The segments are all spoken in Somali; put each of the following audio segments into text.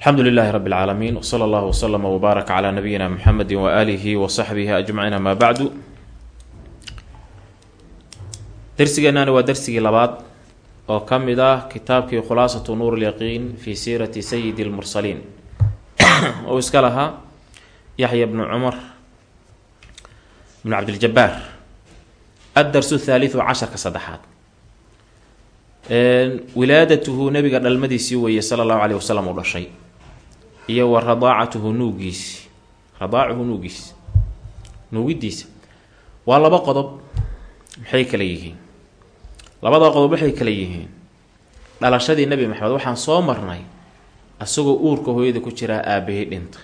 alxamdu lilaahi rabi اlcaalamiin wsala allahu wslama wbaarak calaa nabiyina muxamedi waaalihi wa saxbihi ajmaciin amaa bacdu darsigeenani waa darsigii labaad oo ka mid ah kitaabkii khulaasatu nuur lyaqiin fi siirati sayidi lmursaliin oo iska lahaa yaxya bnu cumar bnu cabdiljabaar addarsu thaalithu casharka saddexaad. Wilaadatuhu nabiga dhalmadiisii weeye sala allahu caleyh wasalam uu dhashay iyo wa radaacatuhu nuugiisi radaacuhu nuugiisi nuugidiisa. Waa laba qodob maxay kala yihiin? Labada qodob waxay kala yihiin dhalashadii nebi maxamed. Waxaan soo marnay isagoo uurka hooyada ku jiraa aabahii dhinta.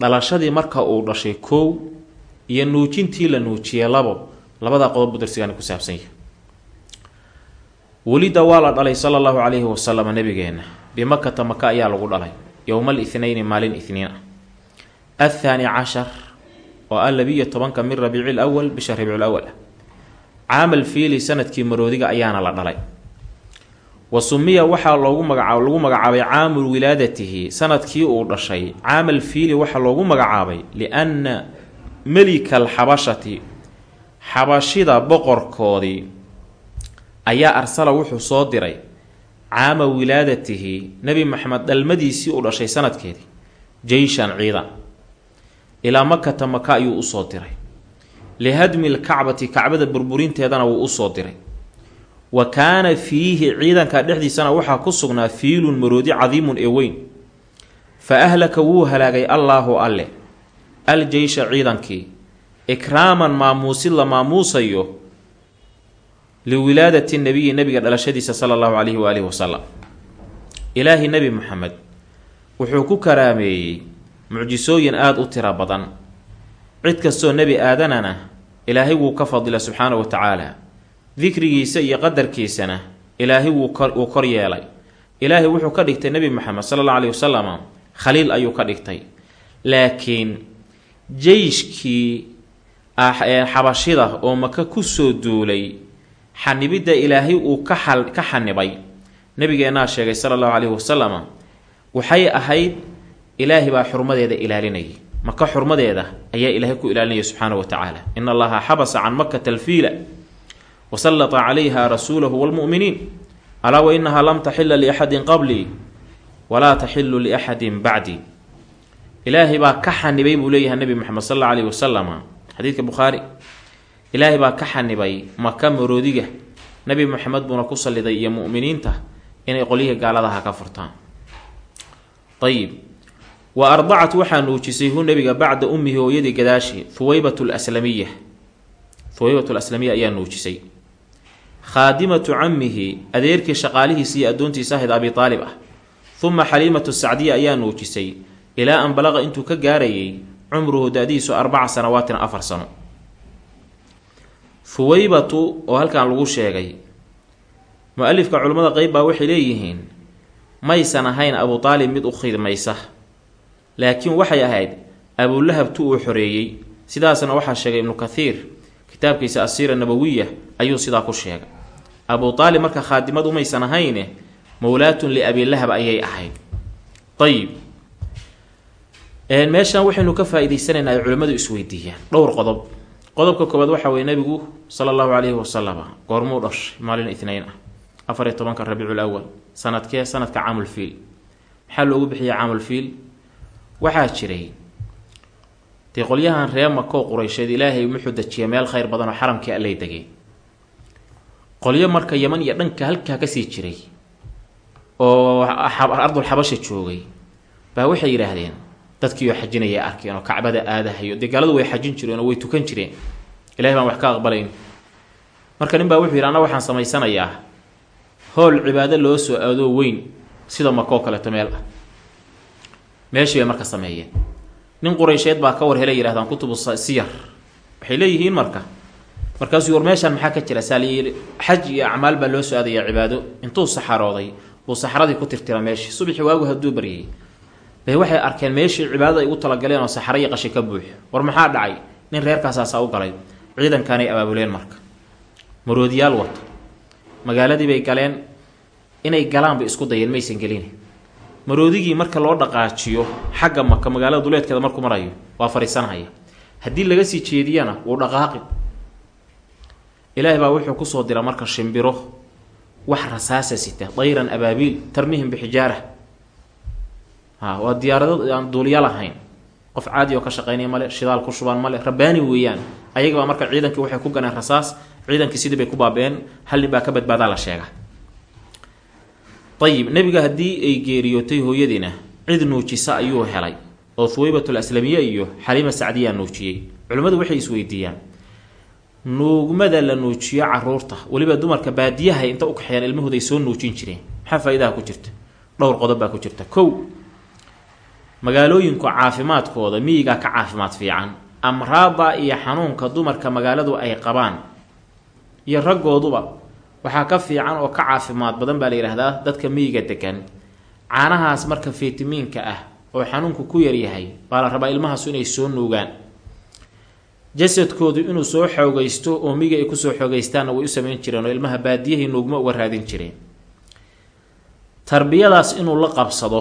Dhalashadii marka uu dhashay kow iyo nuujintii la nuujiyey labo labadaa qodob buu darsigaani ku saabsan yahay. Welida waa la dhalay sala allahu calayhi wasalam nabigeena bimakata maka ayaa lagu dhalay yowma lithnayni maalin ithniin ah. Athaani cashar oo ah labiiyo tobanka min rabiici lwal bisha rabiicul awal ah. Caamal fiili sannadkii maroodiga ayaana la dhalay. Wa sumiya waxaa loogu magacaab lagu magacaabay caamul wilaadatihi sannadkii uu dhashay. Caamal fiili waxaa loogu magacaabay lianna melika alxabashati xabashida boqorkoodii ayaa arsala wuxuu soo diray caama wilaadatihi nebi maxamed dhalmadiisii uu dhashay sanadkeedii jeyshan ciidan ilaa makata maka ayuu u soo diray. Lihadmi lkacbati kacbada burburinteedana wuu u soo diray. Wa kaana fiihi ciidanka dhexdiisana waxaa ku sugnaa fiilun maroodi cadiimun ee weyn. Fa ahlaka wuu halaagay allaahu alle. Al jeysha ciidankii ikraaman maamuusid la maamuusayo liwilaadati nabiyi nabiga dhalashadiisa sala allahu calayhi waalihi wasalam ilaahi nebi maxamed wuxuu ku karaameeyey mucjisooyin aada u tiro badan. Cid kastoo nebi aadanana ilaahay wuu ka fadila subxaana wa tacaala. Dikrigiisa iyo qadarkiisana ilaahay wuu wuu kor yeelay. Ilaahay wuxuu ka dhigtay nebi maxamed sala allahu alayhi wasalam khaliil ayuu ka dhigtay. Laakiin jeyshkii xabashida oo maka ku soo duulay xanibidda ilaahay uu ka xal ka xanibay. Nabigeenaa sheegay sala allahu calayhi wasalam waxay ahayd ilaahay baa xurmadeeda ilaalinayay. Maka xurmadeeda ayaa ilaahay ku ilaalinaya subxaana wa tacaala. In allaha xabasa can makata alfiila wa sallata calayha rasuulahu waalmu'miniin alaa wa inahaa lam taxila liaxadin qablii walaa taxilu liaxadin bacdii ilaahay baa ka xanibay buu leeyahay nebi moxamed sal alla alayhi wasalam xadiidka bukhaari ilaahay baa ka xanibay maka maroodiga. Nebi moxamed buuna ku salliday iyo mu'miniinta inay qolyihii gaaladaha ka furtaan. Ayib wa ardacat waxaa nuujisay hu nebiga bacda ummihi hooyadii gadaashi huwaybat laslamiya huwaybat laslamiya ayaa nuujisay. Khaadimatu cammihi adeerkii shaqaalihiisa iyo addoontiisa ahayd abi aalib ah. Uma xaliimatu sacdiya ayaa nuujisay ilaa an balaqa intuu ka gaarayay cumruhu da-diisu arbaca sanawaatin afar sano fuwaybatu oo halkan lagu sheegay mu'alifka culimmada qeyb baa waxay leeyihiin maysan ahayn abu aalib mid u khidmaysa. Laakiin waxay ahayd abulahab tu uu xoreeyey. Sidaasna waxaa sheegay ibnu kathiir kitaabkiisa asiira nabawiya ayuu sidaa ku sheegay. Abu aalib marka khaadimadu maysan ahayne mowlaatun liabilahab ayay ahayd. Ayib meeshan waxaynu ka faa-iideysanaynaa ay culimmadu isweydiiyaan dhowr qodob qodobka koobaad waxaa weye nebigu sala allahu calayhi wasalam goormuu dhashay maalin itnayn ah. Afar iyo tobanka rabiicul awal sanadkee sanadka caamulfiil maxaa loogu bixiyay caamulfiil waxaa jiray dee qolyahan ree makoo qureysheed ilaahay wuxuu dejiya meel khayr badan oo xaramkii allay degay. Qolyo marka yaman iyo dhanka halkaa ka sii jiray oo ardul xabasha joogay baa waxay yidhaahdeen dadkiioo xajinaya arkeen oo kacbada aadahayo dee gaaladu way xajin jireen oo way tukan jireen. Ilahay baan wax ka aqbalayn. Marka nin baa wuxuu yidhi anna waxaan samaysanayaa howl cibaado loo soo aadoo weyn sida makoo kaleeto meel ah. Meeshii bay marka sameeyeen. Nin quraysheed baa ka war helay yihahdaan kutubu siyar. Waxay leeyihiin marka markaasuu war meeshaan maxaa ka jira? Saaliyi xaj iyo acmaal baa loo soo aadayaa cibaado. Intuu saxarooday buu saxaradii ku tirtira meeshii. Subaxii waagu hadduu baryay bay waxay arkeen meeshii cibaadada ay ugu talagaleen oo saxara iyo qashi ka buux war maxaa dhacay? Nin reerkaasaasaa u galay. Ciidankaanay abaabuleen marka. Maroodiyaal wato. Magaaladii bay galeen. Inay galaan bay isku dayeen maysan gelin. Maroodigii marka loo dhaqaajiyo xagga maka magaalada duleedkeeda markuu marayo waa fariisanhaya haddii laga sii jeediyana wuu dhaqaaqi. Ilaahay baa wuxuu ku soo dira marka shimbiro wax rasaasa sita dayran abaabiil tarmihim bixijaara waa diyaarado aan duuliya lahayn qof caadi oo ka shaqeynaya male shidaal ku shubaan male rabbaani weeyaan. Ayagabaa marka ciidankii waxay ku ganeen rasaas ciidankii sidii bay ku baabeen hal nin baa ka badbaadaa la sheega. Ayib nebiga haddii ay geeriyootay hooyadiina cid nuujisa ayuu helay. Oo aslamiye iyo xaliima sacdiyaa nuujiyey. Culimmadu waxay isweydiiyaan nuugmada la nuujiyo carruurta weliba dumarka baadiyaha inta u kaxeeyaan ilmahooda soo nuujin jireen. Maxaa faa-idaha ku jirta? Dhowr qodob baa ku jirta. Kow magaalooyinku caafimaadkooda miyigaa ka caafimaad fiican amraada iyo xanuunka dumarka magaaladu ay qabaan iyo raggooduba waxaa ka fiican oo ka caafimaad badan baa la yidhaahdaa dadka miyiga degan caanahaas marka fitamiinka ah oo xanuunku ku yaryahay baa la rabaa ilmahaasu inay soo nuugaan. Jasadkoodu inuu soo xoogaysto oo miyiga ay ku soo xoogaystaanna way u samayn jireen oo ilmaha baadiyahay nuugmo uga raadin jireen. Tarbiyadaas inuu la qabsado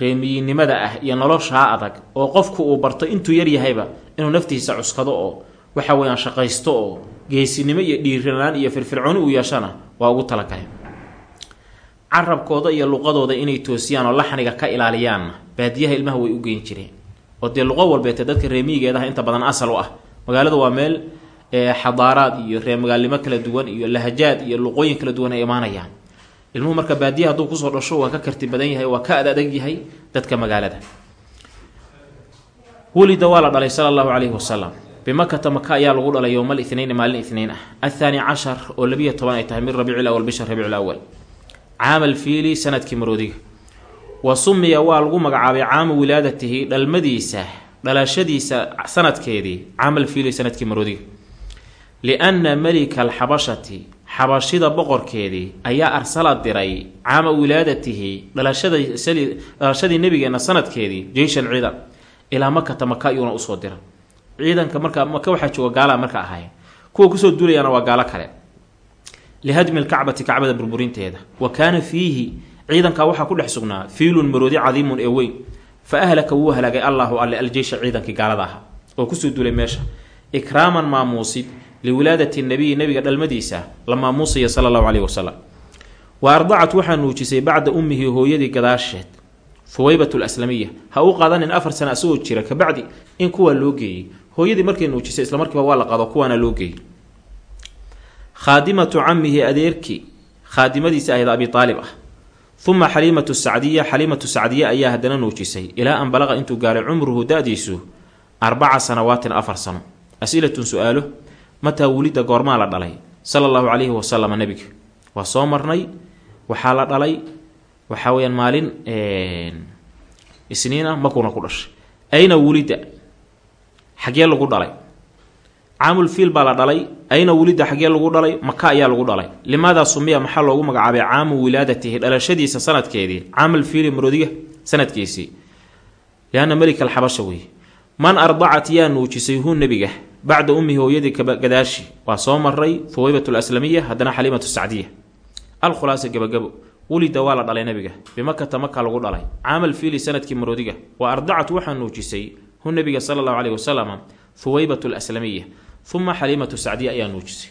reemiyinimada ah iyo noloshaa adag oo qofku uu barto intuu yaryahayba inuu naftiisa cuskado oo waxa weeyaan shaqaysto oo geesinimo iyo dhiiranaan iyo firfircooni uu yeeshana waa ugu talagale carabkooda iyo luqadooda inay toosiyaan oo laxniga ka ilaaliyaanna baadiyaha ilmaha way u geyn jireen. Oo dee luqo walbeete dadka reemiyigeedaha inta badan asal u ah. Magaalada waa meel xadaaraad iyo reemagaalnimo kala duwan iyo lahajaad iyo luqooyin kala duwan ay imaanayaan ilmuhu marka baadiyaha hadduu ku soo dhasho waa ka karti badan yahay waa ka ad adag yahay dadka magaalada. Welida waa la dhalay sala allahu calayhi wasalam bimakata maka ayaa lagu dhalay yowmal itnayn maalin itnayn ah. Athaani cashar oo labiyo toban ay tahay min rabiici lawal bisha rabiic lawal caamal fiili sannadkii maroodiga. Wa sumiya waa lagu magacaabay caama wilaadatihi dhalmadiisa dhalashadiisa sanadkeedii caamal fiili sannadkii maroodiga. Lianna melika alxabashati xabashida boqorkeedii ayaa arsala diray caama wilaadatihi dhalashadii nebigeenna sanadkeedii jeyshan ciidan ilaa makata maka ayuuna u soo dira. Ciidanka markaa maka waxaa jooga gaalaa marka ahay kuwa ku soo duulayaana waa gaalo kale. Lihadmi lkacbati kacbada burburinteeda. Wa kaana fiihi ciidankaa waxaa ku dhex sugnaa fiilun maroodi cadiimun ee weyn. Fa ahlaka wuu halaagay allaahu alle aljeysha ciidankii gaalada aha oo ku soo duulay meesha. Ikraaman maamuusid liwilaadati nabiyi nabiga dhalmadiisa la maamuusaya sala allahu caleyhi wasalam wa ardacat waxaa nuujisay bacda ummihi hooyadii gadaasheed huwaybat laslamiya ha u qaadanin afar sana asagoo jira kabacdi in kuwaa loo geeyey. Hooyadii markay nuujisay isla markiiba waa la qado kuwaana loo geeyey. Khaadimatu camihi adeerkii khaadimadiisa ahayd abi aalib ah. Uma xaliimatu sacdiya xaliimatu sacdiya ayaa haddana nuujisay ilaa an balaqa intuu gaaray cumruhu da-diisu arbaca sanawaatin afar sano. Asilatun su'aalo mataa wulida goormaa la dhalay. Sala allahu calayhi wasalam nebiga. Waa soo marnay waxaa la dhalay waxaa weyaan maalin isniin ah makuna ku dhashay. Ayna wulida xaggee lagu dhalay? Caamul fiil baa la dhalay. Ayna wulida xaggee lagu dhalay? Maka ayaa lagu dhalay. Limaadaa sumiya maxaa loogu magacaabay caamu wilaadatihi dhalashadiisa sanadkeedii? Caamal fiili maroodiga sanadkiisii. Lianna melika alxabasha weeye man ardacat yaa nuujisay hu nebiga bacda ummihi hooyadii gadaashi. Waa soo maray huwaybat laslamiya haddana xaliimatu sacdiya. Alkhulaasa gabagabo. Wulida waa la dhalay nebiga. Bimakata maka lagu dhalay. Caamal fiili sannadkii maroodiga. Wa ardacat waxaa nuujisay hu nebiga sala allahu caleyhi wasalam huwaybat laslamiya uma xaliimatu sacdiya ayaa nuujisay.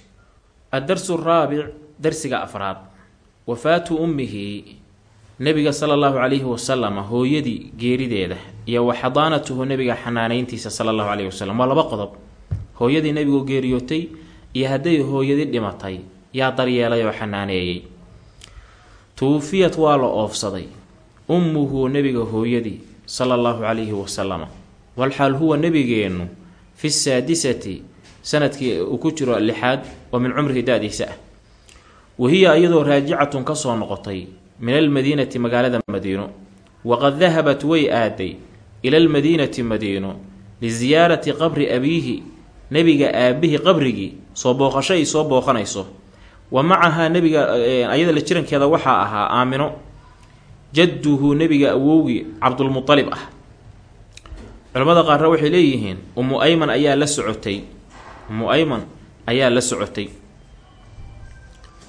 Addarsu raabic darsiga afraad. Wafaatu ummihi nebiga sala allahu calayhi wasalam hooyadii geerideeda. Iyo wa xadaanatuhu nebiga xanaaneyntiisa sala allahu caleyhi wasalam waa laba qodob hooyadii nebigu geeriyootay iyo hadday hooyadii dhimatay. Yaa daryeelay oo xanaaneeyey. Tuufiyad waa la oofsaday. Ummuhu nebiga hooyadii sala allahu calayhi wasalam walxaal huwa nebigeennu fi saadisati sannadkii uu ku jiro lixaad oo min cumrihi da-diisa ah. Wahiya iyadoo raajicatun ka soo noqotay min almadiinati magaalada madiino. Waqad dahabat way aaday ila almadiinati madiino lisiyaarati qabri abiihi nebiga aabbihi qabrigii soo booqasho ay soo booqanayso. Wa macahaa nebiga ayada la jirankeeda waxaa ahaa aamino. Jadduhu nebiga awowgii cabdulmualib ah. Culamada qaarna waxay leeyihiin umu ayman ayaa la socotay. Umu ayman ayaa la socotay.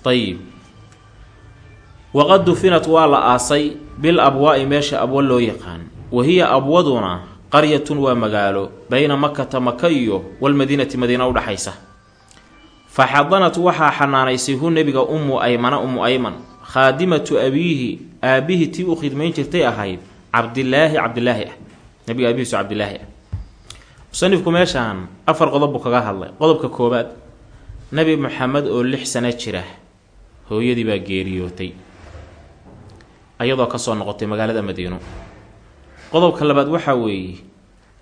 Ayib waqad dufinat waa la aasay bil abwaa'i meesha abwa loo yaqaan. Wa hiya abwaduna qaryatun waa magaalo bayna makata maka iyo walmadiinati madiina udhaxaysa fa xadanat waxaa xanaanaysay hu nebiga ummu aymana ummu ayman khaadimatu abiihi aabihii tii u khidmayn jirtay ahayd cabdilaahi cabdilaahi ah. Nebiga aabihiisu cabdilaahi ah. Musanifku meeshaan afar qodob buu kaga hadlay. Qodobka koowaad nebi maxamed oo lix sano jira hooyadii baa geeriyootay ayadoo ka soo noqotay magaalada madiino qodobka labaad waxaa weeye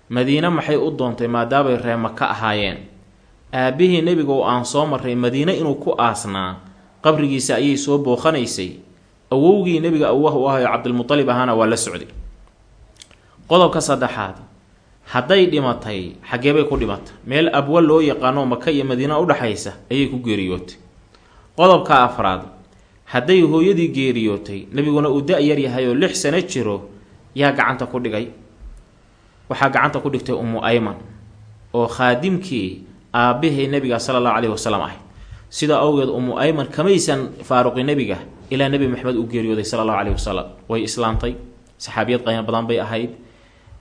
madiine maxay u doontay maadaamay reema ka ahaayeen? Aabbihii nebiga oo aan soo marray madiine inuu ku aasnaa qabrigiisa ayay soo booqanaysay awowgii nebiga awah u ahayo cabdilmutalib ahaana waa la socday. Qodobka saddexaad hadday dhimatay xaggeebay ku dhimatay. Meel abwa loo yaqaano maka iyo madiina udhaxaysa ayay ku geeriyootay. Qodobka afraad hadday hooyadii geeriyootay nebiguna uu da-yar yahay oo lix sano jiro yaa gacanta ku dhigay. Waxaa gacanta ku dhigtay ummu ayman oo khaadimkii aabbahay nebiga sala allahu caleyhi wasalam ah sidaa awgeed ummu ayman kamaysan faaruqi nebiga ilaa nebi maxamed uu geeriyooday sala allahu caleyhi wasalam way islaamtay saxaabiyad qaymo badan bay ahayd.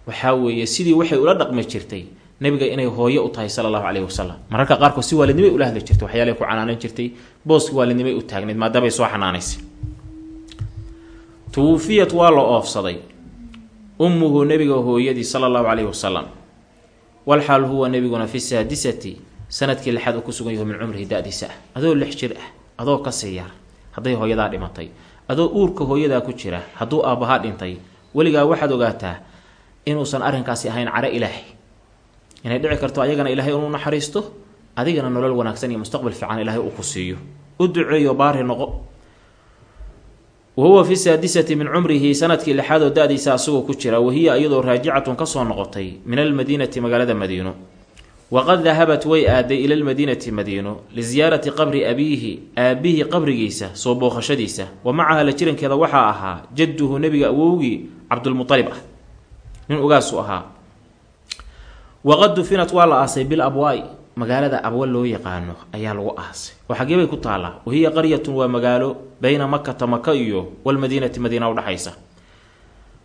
Waxaa weeye sidii waxay ula dhaqmi jirtay nebiga inay hooyo u tahay sala allahu caleyhi wasalam mararka qaarkood si waalidnimay ula hadli jirtay waxyaalahay ku canaanan jirtay booski waalidnimay u taagnayd maadaamay soo xanaanaysay tuwufiyat waa la oofsaday ummuhu nebiga hooyadii sala allahu caleyhi wasalam walxaal huwa nebiguna fi saadisati sannadkii lixaad uu ku sugan yaho min cumrihi da-diisa. Ah adoo lix jir ah adoo ka sii yar hadday hooyadaa dhimatay. Adoo uurka hooyadaa ku jira hadduu aabbahaa dhintay weligaa waxaad ogaataa inuusan arrinkaasi ahayn caro ilaahay. Inay dhici karto ayagana ilaahay inuu naxariisto adigana nolol wanaagsan iyo mustaqbal fiican ilaahay uu ku siiyo. U duceeyo baari noqo wa huwa fi saadisati min cumrihi sannadkii lixaad oo da-diisa asagoo ku jira wahiya iyadoo raajicatun ka soo noqotay min almadiinati magaalada madiino waqad dahabat way aaday ila lmadiinati madiino liziyaarati qabri abiihi aabbihi qabrigiisa soo booqashadiisa wa macaha la jirankeeda waxaa ahaa jadduhu nebiga awowgii cabdulmualib ah nin ogaasu ahaa waqad dufinat waa la aasay bil abwaa'i magaalada abwa loo yaqaano ayaa lagu aasay. Oo xaggee bay ku taallaa. Wahiya qaryatun waa magaalo bayna makata maka iyo walmadiinati madiina udhaxaysa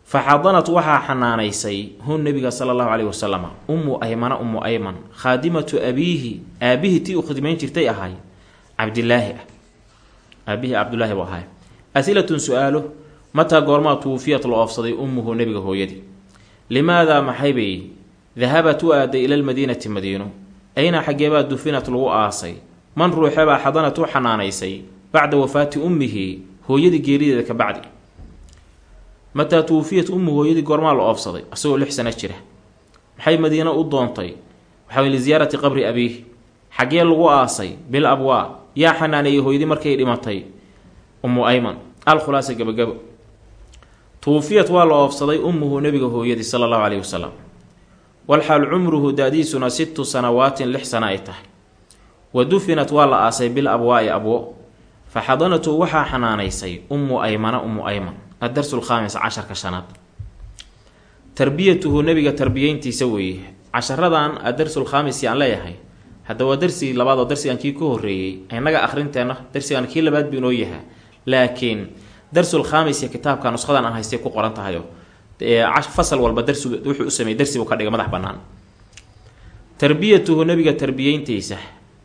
fa xadanat waxaa xanaanaysay hun nebiga sala allahu caleyhi wasalam ummu aymana ummu ayman khaadimatu abiihi aabihii tii u khidmayn jirtay ahay cabdilaahi ah. Aabihii cabdulaahi buu ahay. Asilatun su'aalo mataa goormaa tuwufiyat la oofsaday ummuhu nebiga hooyadii. Limaadaa maxaybay dahabat u aaday ila lmadiinati madiino ayna xaggeebaa dufinat lagu aasay man ruuxebaa xadanat u xanaanaysay bacda wafaati ummihi hooyadii geerideeda ka bacdi mataa tuwufiyat ummu hooyadii goormaa la oofsaday asagoo lix sano jira maxay madiino u doontay waxaa liziyaarati qabri abiih xaggee lagu aasay bil abwaa yaa xanaaneeyey hooyadii markay dhimatay ummu ayman alkhulaasa gabagabo tuwufiyat waa la oofsaday ummuhu nebiga hooyadii sala allahu caleyhi wasalam walxaal cumruhu da-diisuna sittu sanawaatin lix sana ay tahay wa dufinat waa la aasay bil abwaa'i abwo fa xadanatu waxaa xanaanaysay ummu aymana ummu ayman addarsu lkhaamis casharka shanaad tarbiyatuhu nebiga tarbiyeyntiisa weeye casharadan addarsul khaamisi aan leeyahay hadda waa darsigii labaad oo darsigan kii ka horreeyey innaga akhrinteenna darsigan kii labaad buu inoo yahaa laakiin darsul khaamis iyo kitaabka nushadan aan haystay ku qoran tahayo fasal walba darsi wuxuu u sameeyey darsi buu ka dhigay madax bannaan. Tarbiyatuhu nebiga tarbiyeyntiisa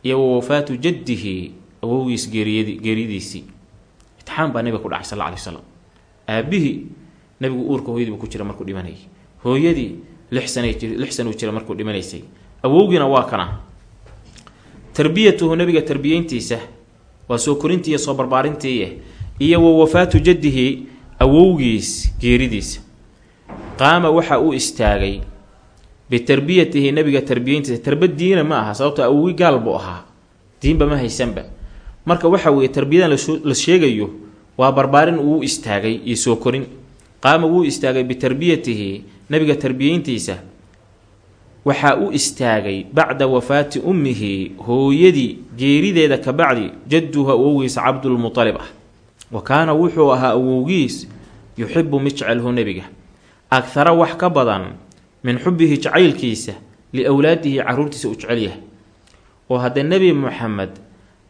iyo wa wafaatu jaddihi awowgiis geeriyadi geeriyadiisii itixaan baa nebiga ku dhacay sal alay slam aabihii nebigu uurka hooyadii buu ku jira markuu dhimanayay. Hooyadii lix sanay lix sanuu jira markuu dhimanaysay. Awowgiina waa kana. Tarbiyatuhu nebiga tarbiyeyntiisa waa soo korintii iyo soo barbaarintii iyo wa wafaatu jaddihi awowgiis geeridiisa qaama waxa uu istaagay bitarbiyatihi nebiga tarbiyeyntiisa tarbad diina ma aha sababto awowgi gaal buu ahaa. Diinba ma haysanba. Marka waxa weeye tarbiyadan la sheegayo waa barbaarin uu istaagay iyo soo korin. Qaama wuu istaagay bitarbiyatihi nebiga tarbiyeyntiisa waxaa u istaagay bacda wafaati ummihi hooyadii geerideeda ka bacdi jadduhu awowgiisa cabdulmutalib ah. Wa kaana wuxuu ahaa awowgiis yuxibu mid jecelhu nebiga akhara wax ka badan min xubbihi jacaylkiisa liwlaadihi caruurtiisa uu jecel yahay. Oo haddee nebi muxamed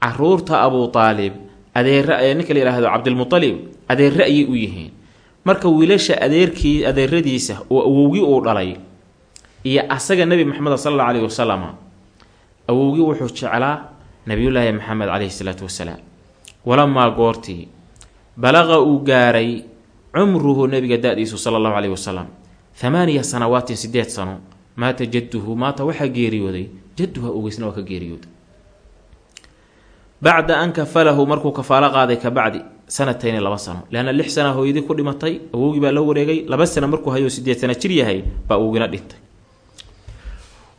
carruurta abuu taalib adeer ninka la yidhaahdo cabdilmutalib adeere ayay u yihiin marka wiilasha adeerkii adeeradiisa oo awowgii uu dhalay iyo asaga nebi maxamed sala alla alayhi wasalama awowgii wuxuu jeclaa nabiyullaahi maxamed caleyhi salaatu wasalaam. Walamaa goortii balaqa uu gaaray cumruhu nebiga da-diisu sala allahu caleyhi wasalam. Thamaaniya sanawaatin sideed sano maata jadduhu maata waxaa geeriyooday jadduha ogeysna waa ka geeriyooday. Bacda an kafalahu markuu kafaalo qaaday ka bacdi sanatayni laba sano. Leanna lix sana hooyadii ku dhimatay awowgii baa la wareegay laba sana markuu hayoo sideed sana jir yahay baa awowgina dhintay.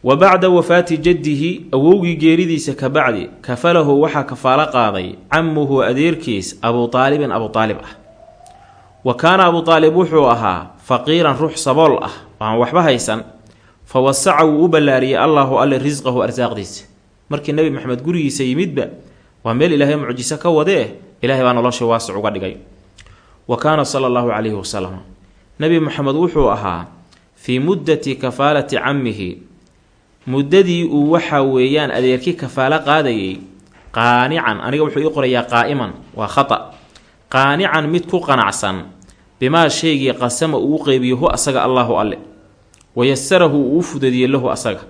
Wa bacda wafaati jaddihi awowgii geeridiisa ka bacdi kafalahu waxaa kafaalo qaaday camuhu adeerkiis abuu aalibin abuu aalib ah wa kaana abuu aalib wuxuu ahaa faqiiran ruux sabool ah aan waxba haysan. Fa wasaca wuu u ballaariyey allaahu alle risqahu arsaaqdiisa. Markii nebi maxamed gurigiisa yimidba waa meel ilaahay mucjiso ka wadee? Ilaahay baa nolosha waasic uga dhigay. Wa kaana sala allahu calayhi wasalam nebi maxamed wuxuu ahaa fii muddati kafaalati cammihi. Muddadii uu waxa weeyaan adeerkii kafaalo qaadayay qaanican aniga wuxuu ii qorayaa qaa'iman waa khata qaanican mid ku qanacsan. Bimaa shaygii qasama uu qeybiyo hu asaga allaahu alle. Wayasarahu uu u fudadiyey lahu asaga.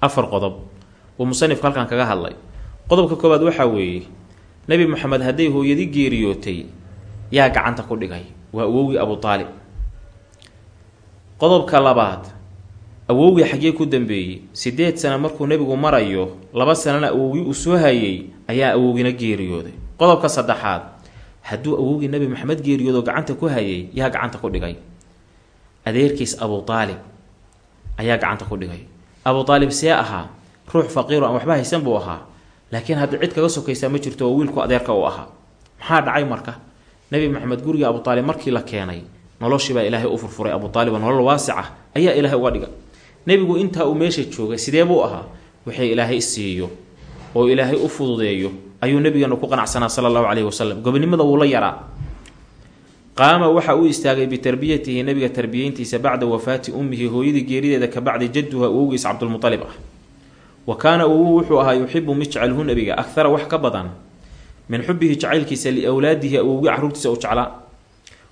Afar qodob. Uu musanifku halkan kaga hadlay. Qodobka koowaad waxaa weeye nebi moxamed hadday hooyadii geeriyootay yaa gacanta ku dhigay. Waa awowgii abuu aalib qodobka labaad awowgii xaggee ku dambeeyey. Sideed sana markuu nebigu marayo laba sanana awowgii uu soo hayay ayaa awowgiina geeriyooday. Qodobka saddexaad hadduu awowgii nebi maxamed geeriyoodo gacanta ku hayay yaa gacanta ku dhigay. Adeerkiis abuu aalib ayaa gacanta ku dhigay. Abuu aalib see ahaa ruux faqiiro aan waxba haysan buu ahaa laakiin hadda cid kaga sokaysaa ma jirto oo wiilku adeerka uu ahaa. Maxaa dhacay marka? Nebi maxamed guriga abuu aalib markii la keenay noloshiibaa ilaahay u furfuray. Abuu aaliba nolol waasica ayaa ilaahay uga dhiga nebigu intaa uu meesha joogay sidee buu ahaa? Waxay ilaahay siiyo oo ilaahay u fududeeyo ayuu nebigeenu ku qanacsanaa sala allahu caleyhi wasalam gobonimada wuu la yaraa. Qaama waxa uu istaagay bitarbiyatihi nebiga tarbiyeyntiisa bacda wafaati ummihi hooyadii geerideeda ka bacdi jadduha awowgiis cabdulmualib ah. Wa kaana awowuu wuxuu ahaa yuxibu mid jecelhu nebiga akhara wax ka badan. Min xubihi jacaylkiisa liwlaadihi awowgii caruurtiisa u jeclaa.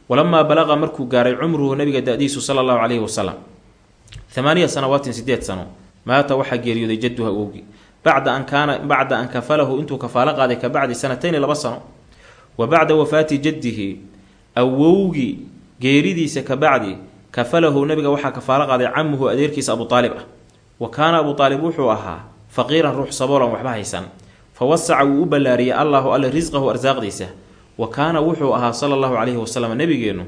Walamaa balaqa markuu gaaray cumruhu nebiga da-diisu sala allahu caleyhi wasalam amaaniya sanawaatin sideed sano maata waxaa geeriyooday jadduha awowgii bacda an kaana bacda an kafalahu intuu kafaalo qaaday ka bacdi sanatayni laba sano wa bacda wafaati jaddihi awowgii geeridiisa ka bacdi kafalahu nebiga waxaa kafaalo qaaday camuhu adeerkiisa abuu aalib ah wa kaana abuu aalib wuxuu ahaa faqiiran ruux saboolan waxba haysan fa wasaca wuu u ballaariyey allaahu alle risqahu arsaaqdiisa wa kaana wuxuu ahaa sala allahu caleyhi wasalam nebigeennu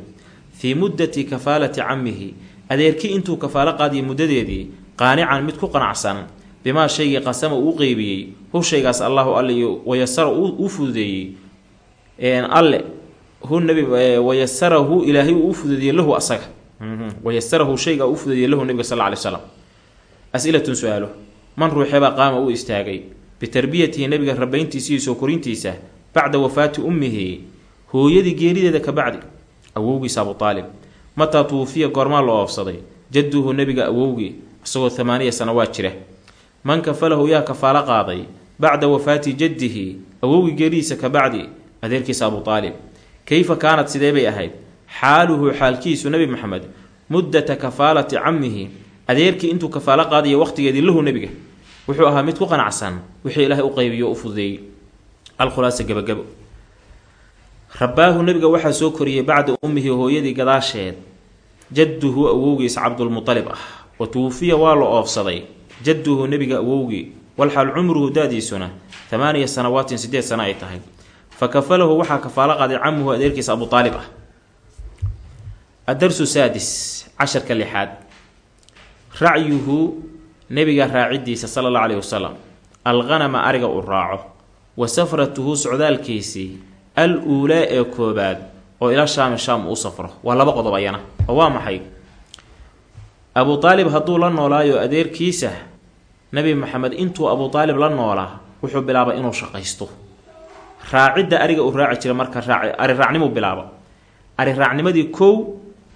fii muddati kafaalati cammihi adeerkii intuu kafaalo qaadiyay muddadeedii qaanican mid ku qanacsan bimaa shaygii qasama uu qeybiyey hu shaygaas allahu alle wayasara u fududeeyey alle hu nabi wayasarahu ilaahay uu fududeeyey lahu asaga wayasarahu shayga u fududeeyey lahu nabiga sal alay slam as-ilatun su'aalo man ruuxeebaa qaama u istaagay bitarbiyatihi nebiga rabayntiisa iyo soo korintiisa bacda wafaati ummihi hooyadii geerideeda ka bacdi awowgiisa abuu aalib mataa tuufiya goormaa la oofsaday jadduhu nebiga awowgii isagoo amaaniya sanawaad jira man kafalahu yaa kafaalo qaaday bacda wafaati jaddihi awowgii geeridiisa ka bacdi adeerkiisa abuu aalib keyfa kaanad sidee bay ahayd? Xaaluhu xaalkiisu nebi maxamed muddata kafaalati cammihi adeerkii intuu kafaalo qaadaya waqtigeedii lahu nebiga. Wuxuu ahaa mid ku qanacsan wixii ilaahay u qaybiyo u fududeeyey. Alkhulaasa gabagabo. Rabbaahu nebiga waxaa soo koriyey bacda ummihi hooyadii gadaasheed. Jadduhu awowgiis cabdulmualib ah. Wa tuwufiya waa la oofsaday jadduhu nebiga awowgii walxaal cumruhu daadiisuna amaaniya sanawaatin sideed sano ay tahay. Fa kafalahu waxaa kafaalo qaaday camuhu adeerkiisa abuu aalib ah. Adarsu saadis casharka lixaad. Racyuhu nebiga raacidiisa sala allahu caleyhi wasalam alqanama ariga uu raaco wa safratuhu socdaalkiisii al uulaa ee koobaad oo ila shaami shaam uu safro waa laba qodob ayana oo waa maxay abuu aalib hadduu la noolaayo adeerkiisa nebi maxamed intuu abuu aalib la noolaa wuxuu bilaabay inuu shaqaysto. Raacidda ariga uu raaci jira marka raaci ari raacnimuu bilaaba ari raacnimadii kow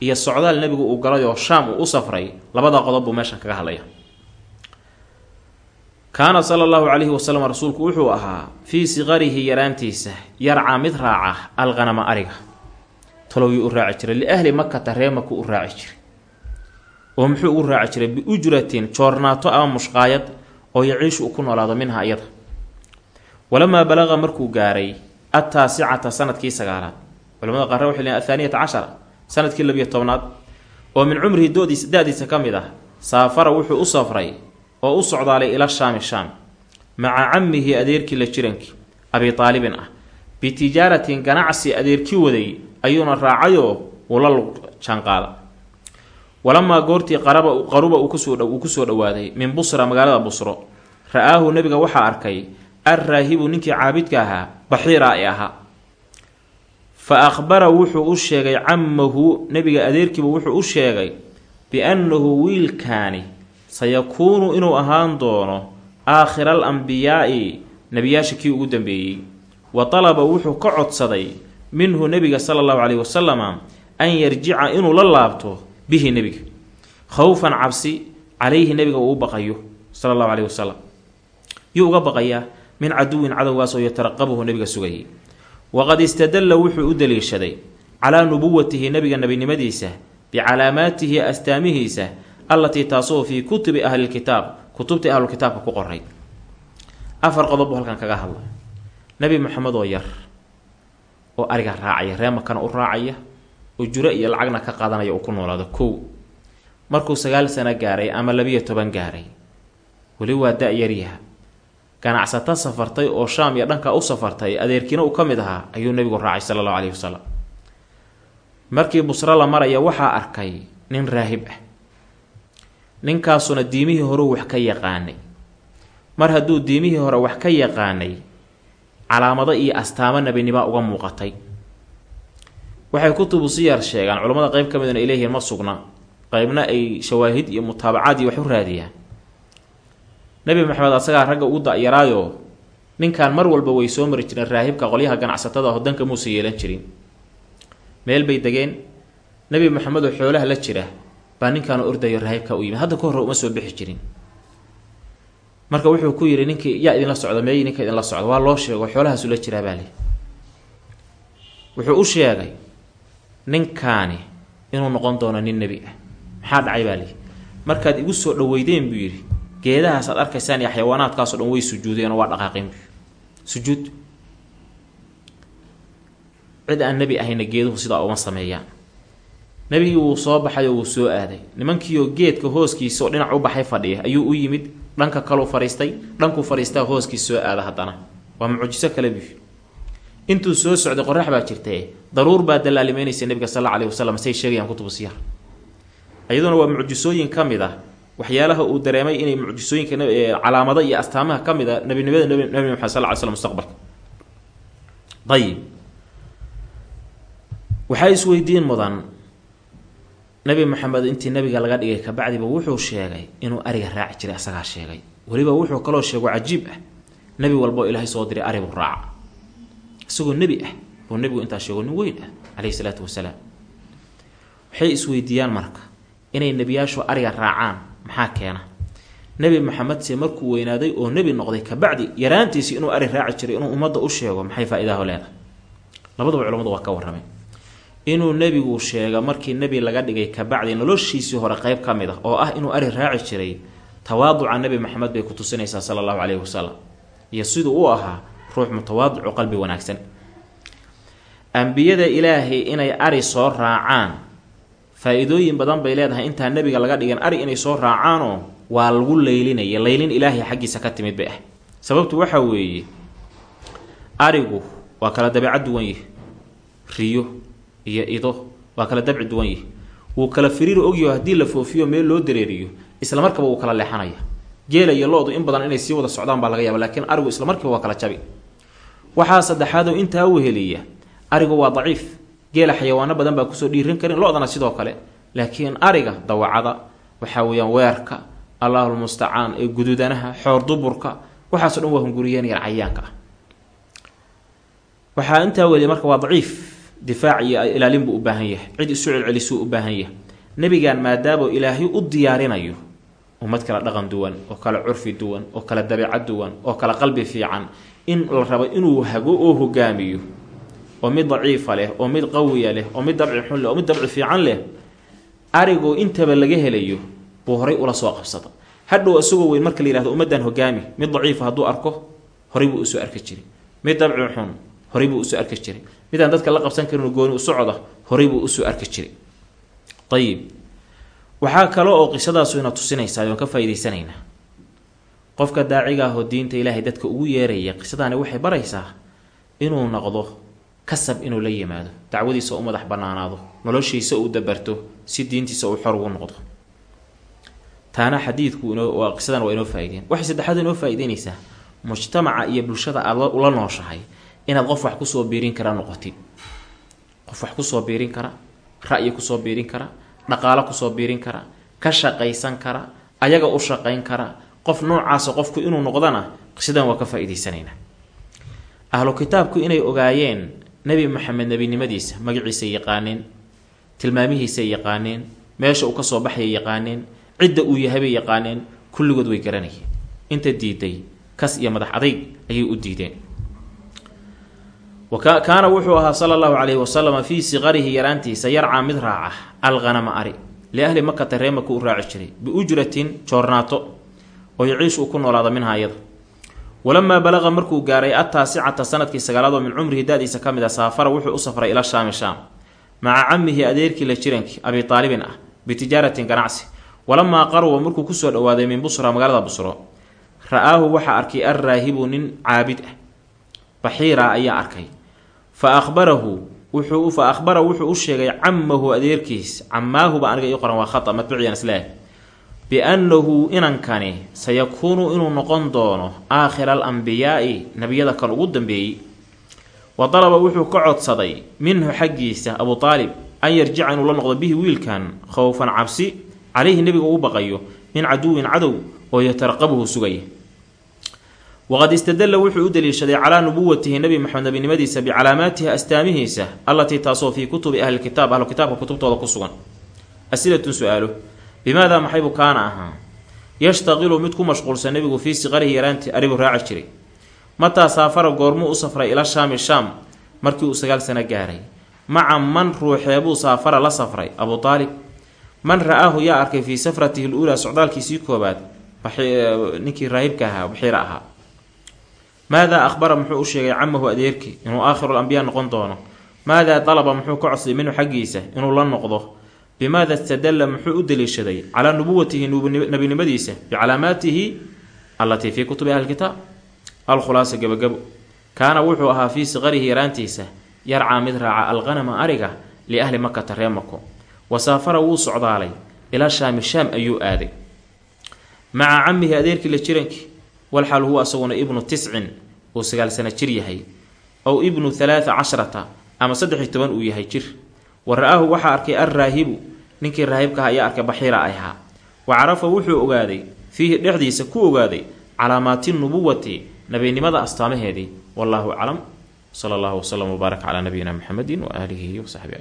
iyo socdaal nebigu uu galay oo shaam uu u safray labada qodob buu meeshan kaga hadlaya kaana sala allahu calayhi wasalam rasuulku wuxuu ahaa fii siqarihi yaraantiisa yarcaa mid raaca alqanama ariga. Talowyuu u raaci jiray liahli makata ree maku u raaci jiray oo muxuu ugu raaci jiray biujratin joornaato ama mushqaayad oo yaciishu uu ku noolaado minha iyada. Walamaa balaqa markuu gaaray attaasicata sannadkii sagaalaad. Culamada qaarre waxay leeyiin athaaniyata cashara sannadkii labiyo tobnaad oo min cumrihi doodiis da-diisa ka mid ah saafara wuxuu u safray oo u socdaalay ila shaami shaam maca camihi adeerkii la jirankii abi taalibin ah. Bitijaaratin ganacsi adeerkii waday ayuuna raacayoo ula jaanqaada walamaa goortii qaraba qaruba uu ku soo dhowaaday min busra magaalada busro. Ra'aahu nebiga waxaa arkay alraahibu ninkii caabidka ahaa baxiira ee ahaa. Fa akhbara wuxuu u sheegay camahu nebiga adeerkiiba wuxuu u sheegay bi-annahu wiilkaani sayakuunu inuu ahaan doono aakhira al ambiyaa'i nebiyaasha kii ugu dambeeyey. Wa talaba wuxuu ka codsaday minhu nebiga sala allahu caleyhi wasalama an yarjica inuu la laabto bihi nebiga. Khowfan cabsi calayhi nebiga uu u baqayo sala allahu caleyhi wasalam yuu uga baqayaa min caduwin cadowgaas oo yataraqabuhu nebiga sugayay waqad istadalla wuxuu u daliishaday calaa nubuwatihi nebiga nebinimadiisa bicalaamaatihi astaamihiisa allatii taasoo fii kutubi ahlilkitaab kutubtii ahlulkitaabka ku qoray afar qodob buu halkan kaga hadlay. Nebi moxamed oo yar oo ariga raacaya ree makana u raacaya ujuro iyo lacagna ka qaadanaya uu ku noolaado kow. Markuu sagaal sano gaaray ama labiyo toban gaaray weli waa da-yaryaha ganacsato safartay oo shaam iyo dhanka u safartay adeerkiina uu ka mid ahaa ayuu nebigu raacay sala allahu caleyhi wasalam markii busro la maraya waxaa arkay nin raahib ah. Ninkaasuna diimihii horeu wax ka yaqaanay. Mar hadduu diimihii hore wax ka yaqaanay calaamado iyo astaamo nebinima uga muuqatay waxay kutubu siyar sheegaan culammada qeyb ka midna ay leeyihiin ma sugna. Qeybna ay shawaahid iyo mutaabacaad iyo wax u raadiyaan nebi maxamed asagaa ragga ugu da-yaraayo ninkan mar walba way soo mari jireen raahibka qolyaha ganacsatada ah danka muuse yeelan jirin. Meel bay degeen nebi maxamed oo xoolaha la jira baa ninkaanu ordayo raahibka u yimid. Hadda ka hore uma soo bixi jirin. Marka wuxuu ku yidhi ninkii yaa idinla socda meeyi ninka idinla socda waa loo sheego xoolahaasu la jiraa baa li wuxuu u sheegay ninkaani inuu noqon doono nin nebi ah. Maxaa dhacay baa lihi markaad igu soo dhaweydeen buu yidhi geedahaas aad arkaysaan iyo xayawaanaadkaasoo dhan way sujuudeen oo waa dhaqaaqeen buu sujuud. Cid aan nebi ahayna geeduhu sidaa uma sameeyaan. Nebigii wuu soo baxay oo wuu soo aaday. Nimankiioo geedka hooskiisa oo dhinac u baxay fadhiya ayuu u yimid dhanka kaleu fadhiistay dhankuu fadhiistaa hooskiis soo aada haddana. Waa mucjiso kale buu intuu soo socday qorax baa jirtae daruur baa dallaalimeynaysa nebiga sal alla wasalam say sheegayaan kutubu iyaduna waa mucjisooyin ka mid ah waxyaalaha uu dareemay inay mucjisooyinka calaamado iyo astaamaha ka mid a nebinimada nebi maxamed sal ly slam mustaqbalka. Ayib waxaa isweydiin mudan nebi maxamed intii nabiga laga dhigay kabacdiba wuxuu sheegay inuu ariga raaci jiray asagaa sheegay. Weliba wuxuu kaloo sheego cajiib ah. Nebi walboo ilaahay soo diray aribuu raaca isagoo nebi ah buu nebigu intaa sheego nin weyn ah caleyhi salaatu wasalaam. Waxay isweydiiyaan marka inay nebiyaashu ariga raacaan maxaa keena? Nebi maxamedse markuu weynaaday oo nebi noqday kabacdi yaraantiisi inuu ari raaci jiray inuu ummadda u sheego maxay faa-idaho leedahay? Labadaba culamadu waa ka warrameen inuu nebigu sheega markii nebi laga dhigay kabacdi noloshiisii hore qeyb ka mid ah oo ah inuu ari raaci jiray tawaaduca nebi maxamed bay ku tusinaysaa sala allahu caleyhi wasalam iyo siduu u ahaa ruux mutawaadicu qalbi wanaagsan. Ambiyada ilaahay inay ari soo raacaan faa-iidooyin badan bay leedahay intaa nebiga laga dhigan ari inay soo raacaanoo waa lagu leylinaya leylin ilaahay xaggiisa ka timid bay ah. Sababtu waxaa weeye arigu waa kala dabeecad duwan yihi riyo iyo ido waa kala dabci duwan yihi wuu kala firiiro ogyaho haddii la foofiyo meel loo dareeriyo isla markaba wuu kala leexanaya. Geela iyo lo-du in badan inay sii wada socdaan baa laga yaaba laakiin arigu isla markiiba waa kala jabi waxaa saddexaadoo intaa weheliya arigu waa daciif geela xayawaano badan baa ku soo dhiirin karin lo-dana sidoo kale laakiin ariga dawacada waxaa weeyaan weerka allaahulmustacaan ee gududanaha xoor duburka waxaaso dhan waa hunguriyeen yar cayaanka ah. Waxaa intaa weliya marka waa daciif difaac iyo ilaalin buu u baahan yahay cid isu celcelisuu u baahan yahay. Nebigan maadaama ilaahay u diyaarinayo ummad kala dhaqan duwan oo kala curfi duwan oo kala dabeecad duwan oo kala qalbi fiican in la rabo inuu hago oo hogaamiyo oo mid daciifa leh oo mid qawiya leh oo mid dabci xun leh oo mid dabci fiican leh arigoo intaba laga helayo buu horay ula soo qabsada hadhow isagoo weyn marka la yihahdo ummaddan hogaami mid daciifa hadduu arko horay buu u soo arki jiray. Mid dabci xun horay buu u soo arki jiray. Midaan dadka la qabsan karin gooni u socda horay buu u soo arki jiray. Ayib waxaa kale oo qisadaasu ina tusinaysaa oon ka faa'idaysanaynaa qofka daaciga ahoo diinta ilaahay dadka ugu yeeraya qisadaani waxay baraysaa inuu noqdo kasab inuu la yimaado dacwadiisa u madax bannaanaado noloshiisa uu dabarto si diintiisa uu xor ugu noqdo. Taana xadiidku qisadan waa inoo faaideen waxay saddexaad inoo faa'ideynaysaa mujtamaca iyo bulshada aada ula nooshahay inaad qof wax ku soo biirin kara noqotid qof wax ku soo biirin kara ra'yi ku soo biirin kara dhaqaalo ku soo biirin kara ka shaqaysan kara ayaga u shaqayn kara qof noocaasa qofku inuu noqdana qisadan waa ka faa'iidaysanaynaa. Ahlu kitaabku inay ogaayeen nebi maxamed nebinimadiisa magaciisa yaqaaneen tilmaamihiisa yaqaaneen meesha uu ka soo baxaya yaqaaneen cidda uu yahaybay yaqaaneen kulligood way garanayeen. Inta diiday kas iyo madax adayg ayay u diideen. Kaana wuxuu ahaa sala allahu calayhi wasalama fii siqarihi yaraantiisa yarcaa mid raaca alqanama ari liahli makata ree maka u raaci jiray biujratin joornaato oo yaciish uu ku noolaada minha iyada. Walamaa balaqa markuu gaaray ataasicata sannadkii sagaalaad oo min cumrihi da-diisa ka mid a saafara wuxuu u safray ila shaami shaam maca camihi adeerkii la jirankii abi aalibin ah bitijaaratin ganacsi. Walamaa qaruba markuu ku soo dhowaaday min busra magaalada busro ra'aahu waxaa arkay alraahibu nin caabid ah baxiira ayaa arkay. Fa ahbarahu wuxuu fa ahbara wuxuu u sheegay camahu adeerkiis camaahuba aniga ii qoran waa khata matbiciyan islaah biannahu inankani sayakuunu inuu noqon doono aakhira alambiyaai nebiyada kan ugu dambeeyey wa dalaba wuxuu ka codsaday minhu xaggiisa abu aalib an yarjica inuu la noqdo bihi wiilkan khowfan cabsi calayhi nebiga uu baqayo min caduwin cadow oo yataraqabuhu sugaya waqad istadalla wuxuu u daliishaday calaa nubuwatihi nebi maxamed nebinimadiisa bicalaamaatihi astaamihiisa allatii taasoo fii kutubi ahlilkitaab ahlu kitaabka kutubtooda ku sugan asilatun su'aalo bimaadaa maxaybu kaana ahaa yashtaqilu mid ku mashquulsan nebigu fii siqarihi yaraanti arigu raaci jiray mataa saafara goormuu u safray ila shaami shaam markii uu sagaal sano gaaray maca man ruuxeebuu saafara la safray abu aalib man ra'aahu yaa arkay fii safratihi luulaa socdaalkiisii koobaad ninkii raahibka ahaa baxiira ahaa maadaa ahbara muxuu u sheegay camahu adeerkii inuu aakhiru lambiyaa noqon doono maadaa dalaba muxuu ka codsaday minhu xaggiisa inuu la noqdo bimaada istadalla muxuu u daliishaday calaa nubuwatihi nebinimadiisa bicalaamaatihi allatii fii kutubi ahlilkitaab alkhulaasa gebagabo kaana wuxuu ahaa fii siqarihi yaraantiisa yarcaa mid raaca alqanama ariga liahli makata ree mako wasaafara wuu socdaalay ilaa shaami shaam ayuu aaday. Maca camihi adeerkii la jirankii walxaal huwa asaguna ibnu tiscin uu sagaal sano jir yahay ow ibnu halaata cashrata ama saddex-iyo toban uu yahay jir. Wa ra'aahu waxaa arkay alraahibu ninkii raahibkaha ayaa arkay baxiira ahaa wa carafa wuxuu ogaaday fiihi dhexdiisa ku ogaaday calaamaati nubuwati nabinimada astaamaheedii. Wallaahu aclam. Sala allahu wasalam wbaarak calaa nabiyina muxamedin waaalihi wasaxbi